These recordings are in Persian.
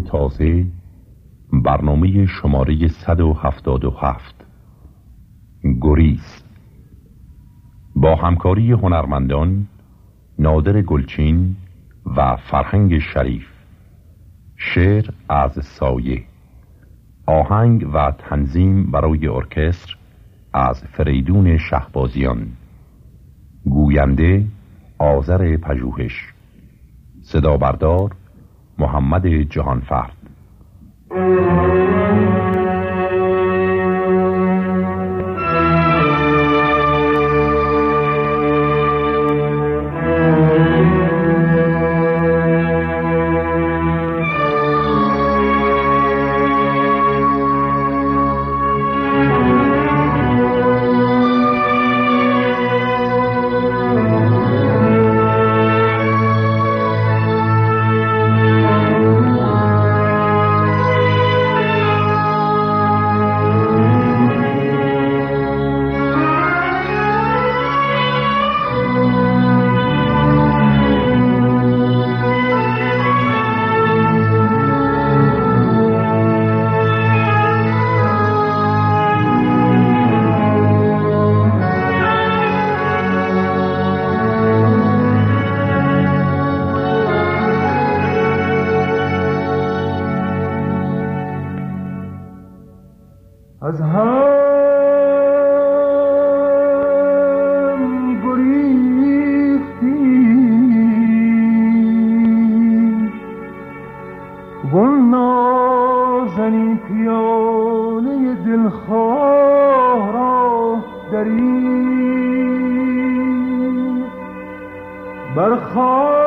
تازه برنامه شماره 177 گریز. با همکاری هنرمندان نادر گلچین و فرهنگ شریف. شعر از سایه. آهنگ و تنظیم برای ارکستر از فریدون شهبازیان. گوینده آذر پژوهش. صدا بردار محمد جهانفرد برخواه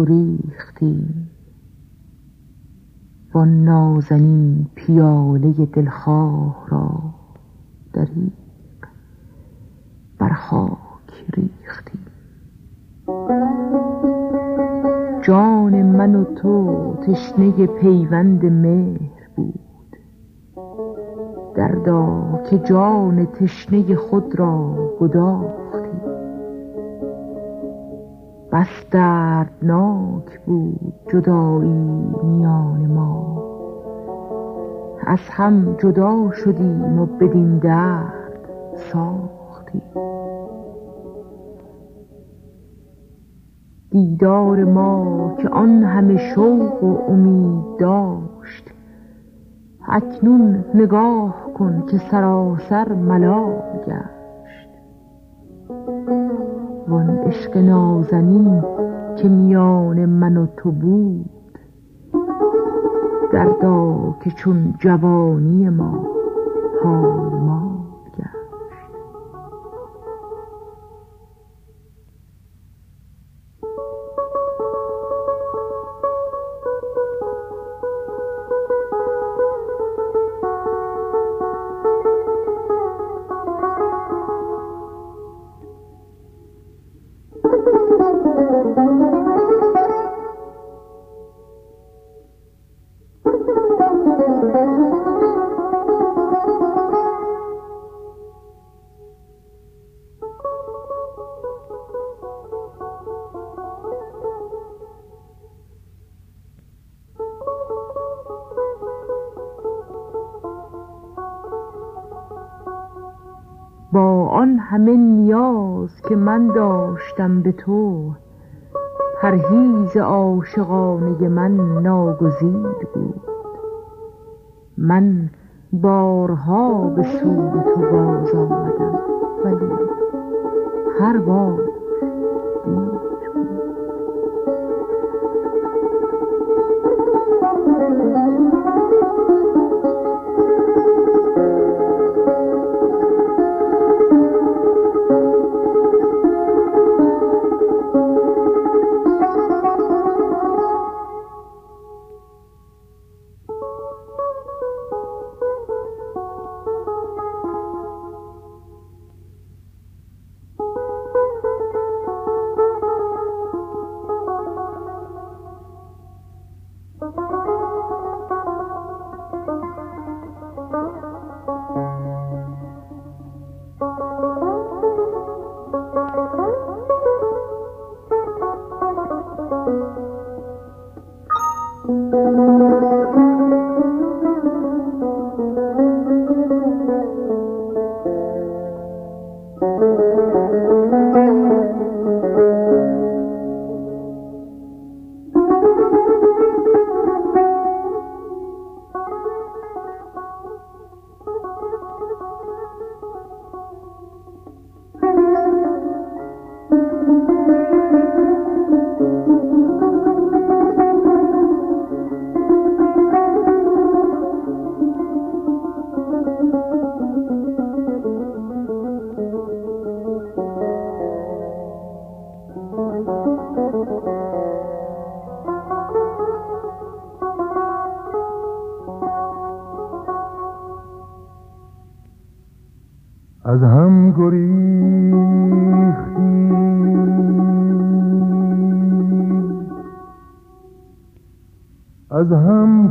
گریختیم و نازنین دلخواه را دریق بر خاک ریختیم جان من و تو تشنه پیوند مهر بود. دردا که جان تشنه خود را گداختیم بس دردناک بود جدایی میان ما. از هم جدا شدیم و بدین درد ساختیم. دیدار ما که آن همه شوق و امید داشت اکنون نگاه کن که سراسر ملال گشت. وان عشق نازنین که میان من و تو بود دردا که چون جوانی ما حال ما. همه نیاز که من داشتم به تو پرهیز عاشقانه من ناگزیر بود. من بارها به سوی تو باز آمدم ولی هر بار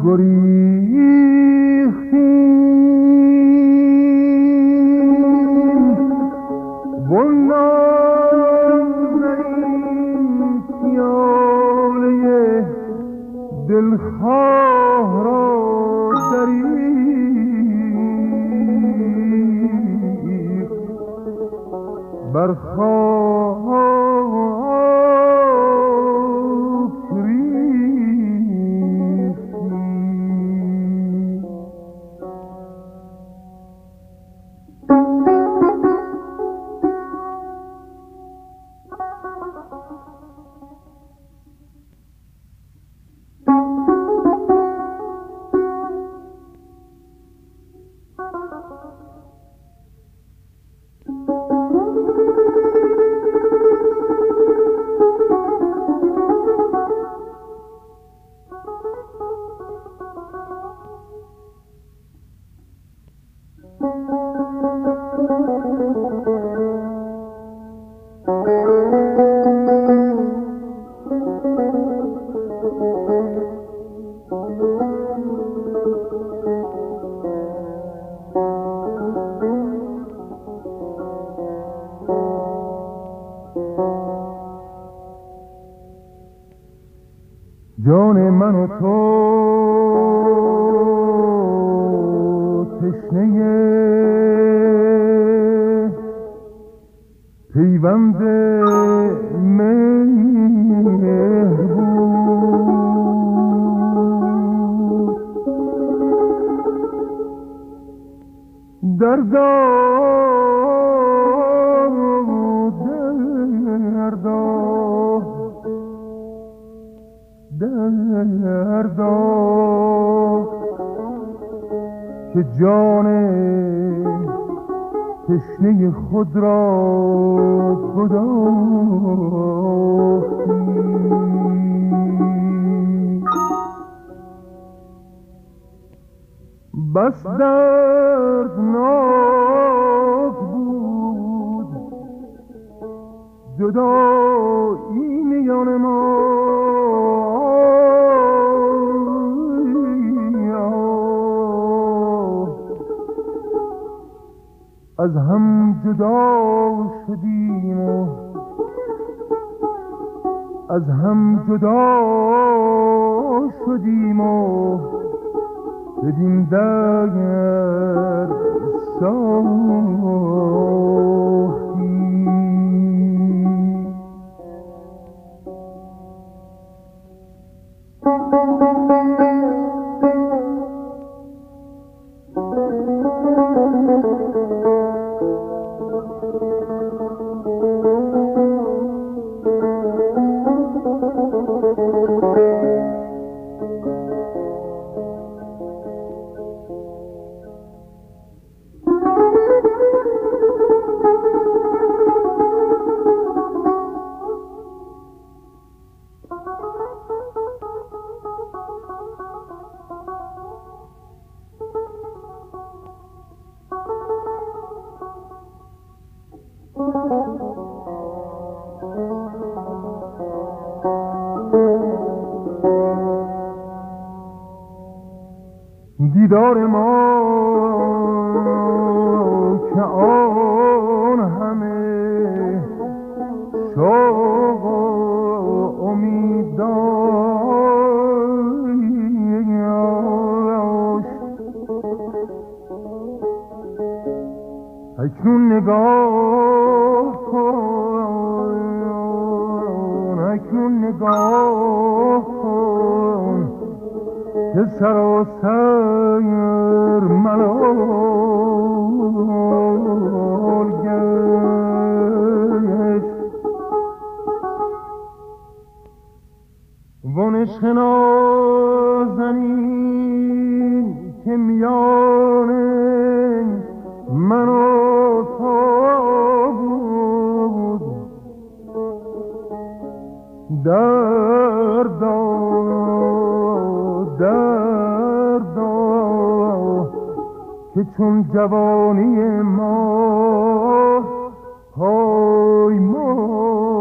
هم گریختی دلخواه را دریق بر Thank you. دردا که جان تشنه خود را گداختی بس دردناک بود جدایی میان ما. از هم جدا شدیم و از هم جدا شدیم و بدین دگر ساختی. دیدار که که چون جوانی ما های مال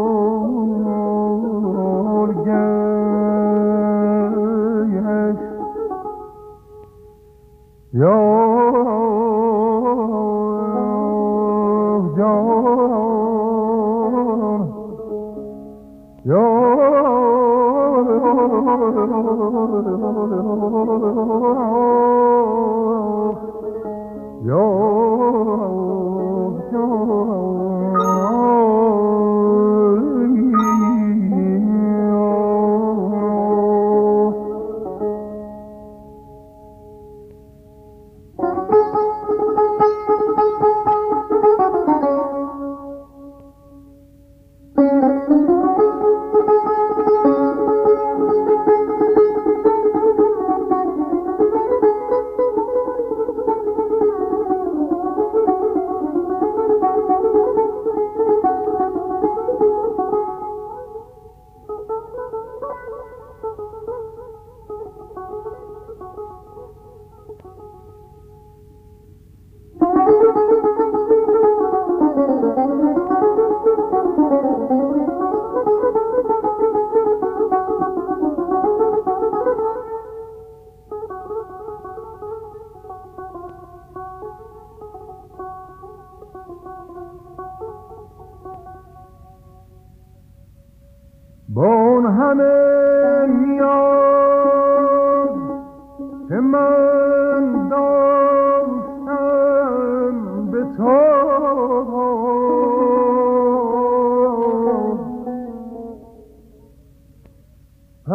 گشت. یا جان یا یا با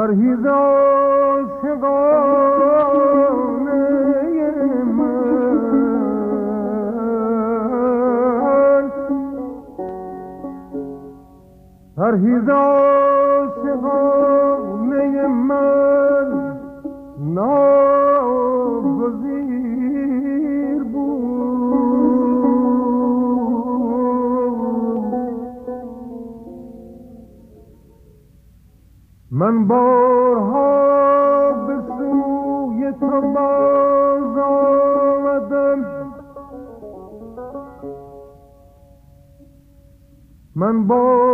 پرهیز عاشقانه من. پرهیز بارها به سوی تو باز آمدم. من بارها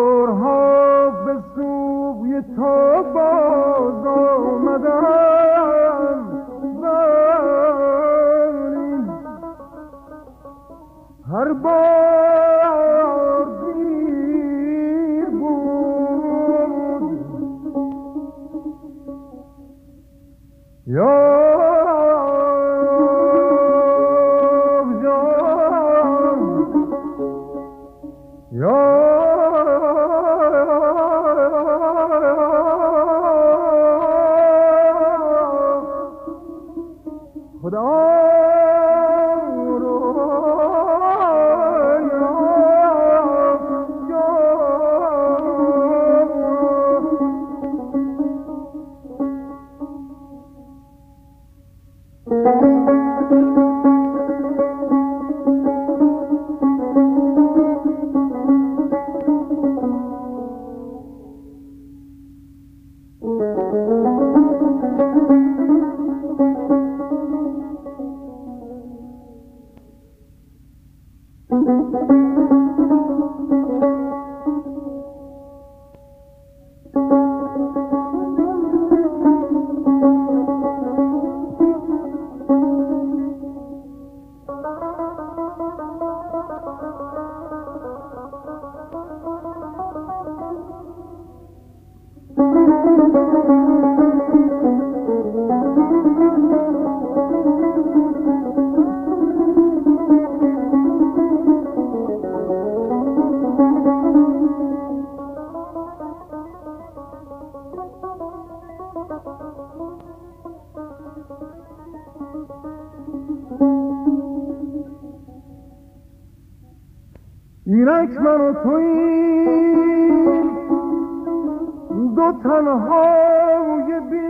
دو تنهای بی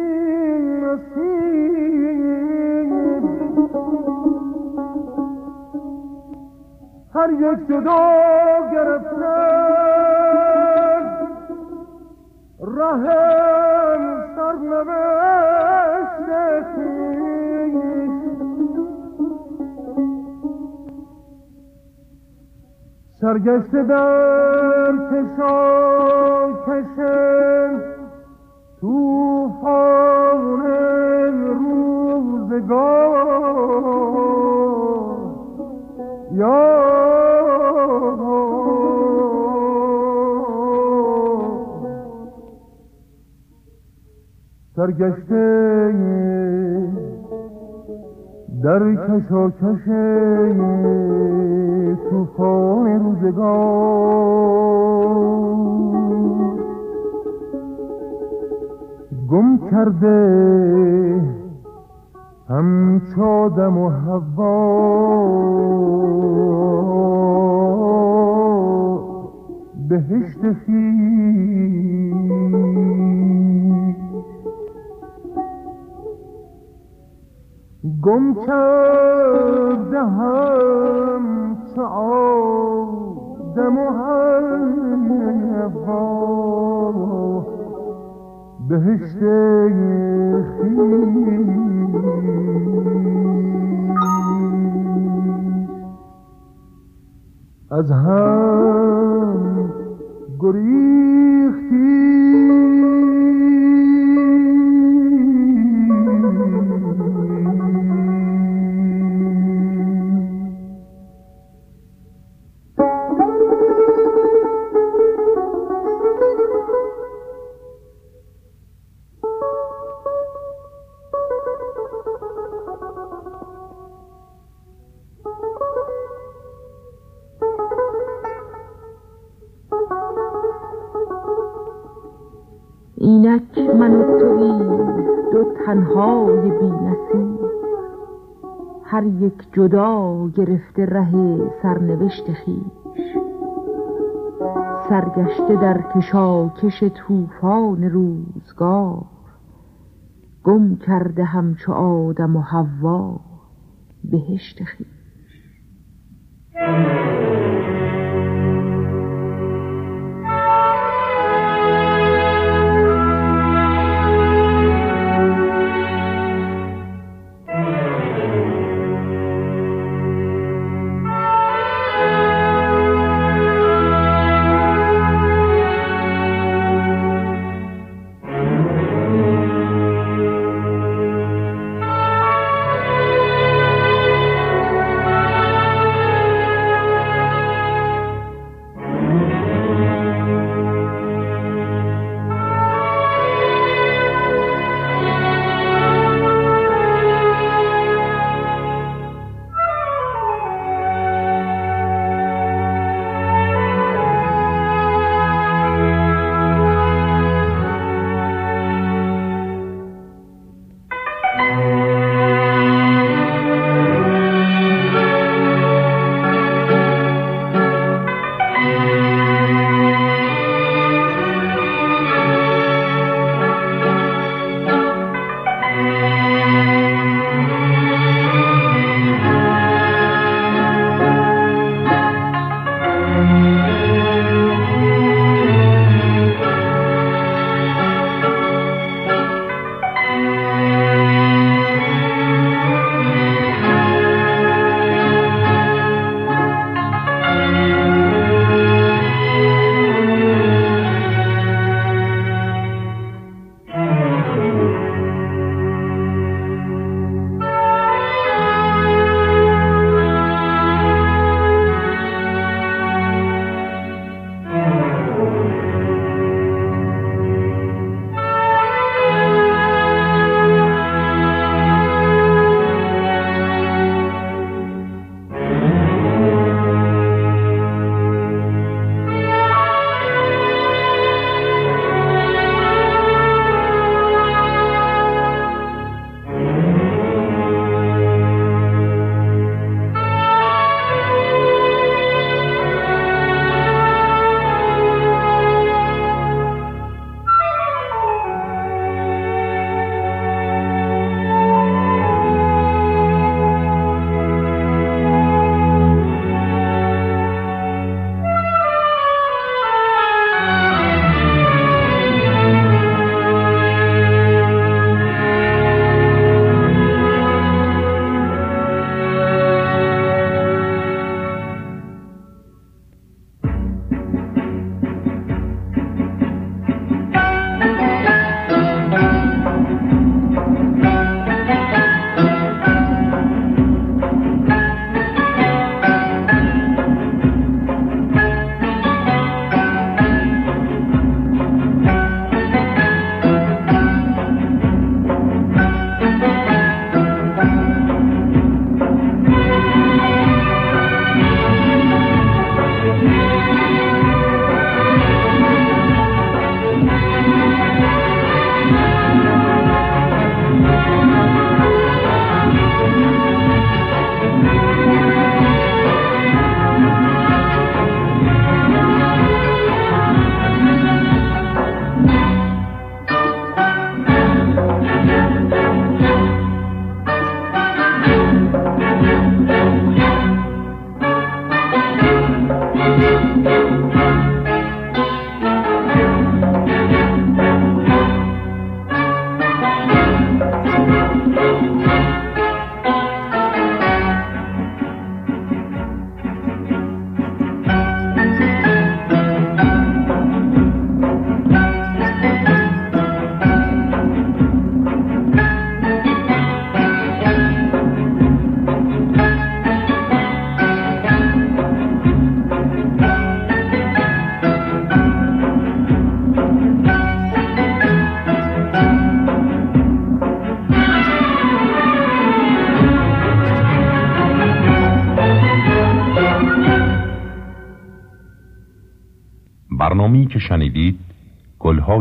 نصیب. هر یک جدا گرفتن رهم سرنوشت خویش سرگشته در کشان کشن توفان روزگار یا سرگشته در کشاکش توفان روزگار کرده همچو دم و هوا بهشت گم کرده هم چه آدم و حوا. بهشت از هم گریخ هر یک جدا گرفته ره سرنوشت خیش. سرگشته در کشاکش طوفان روزگار. گم کرده همچو آدم و حوا بهشت خیش.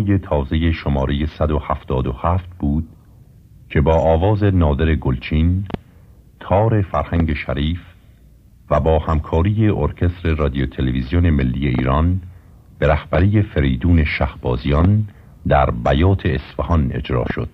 گلهای تازه شماره 177 بود که با آواز نادر گلچین تار فرهنگ شریف و با همکاری ارکستر رادیو تلویزیون ملی ایران به رهبری فریدون شهبازیان در بیات اصفهان اجرا شد.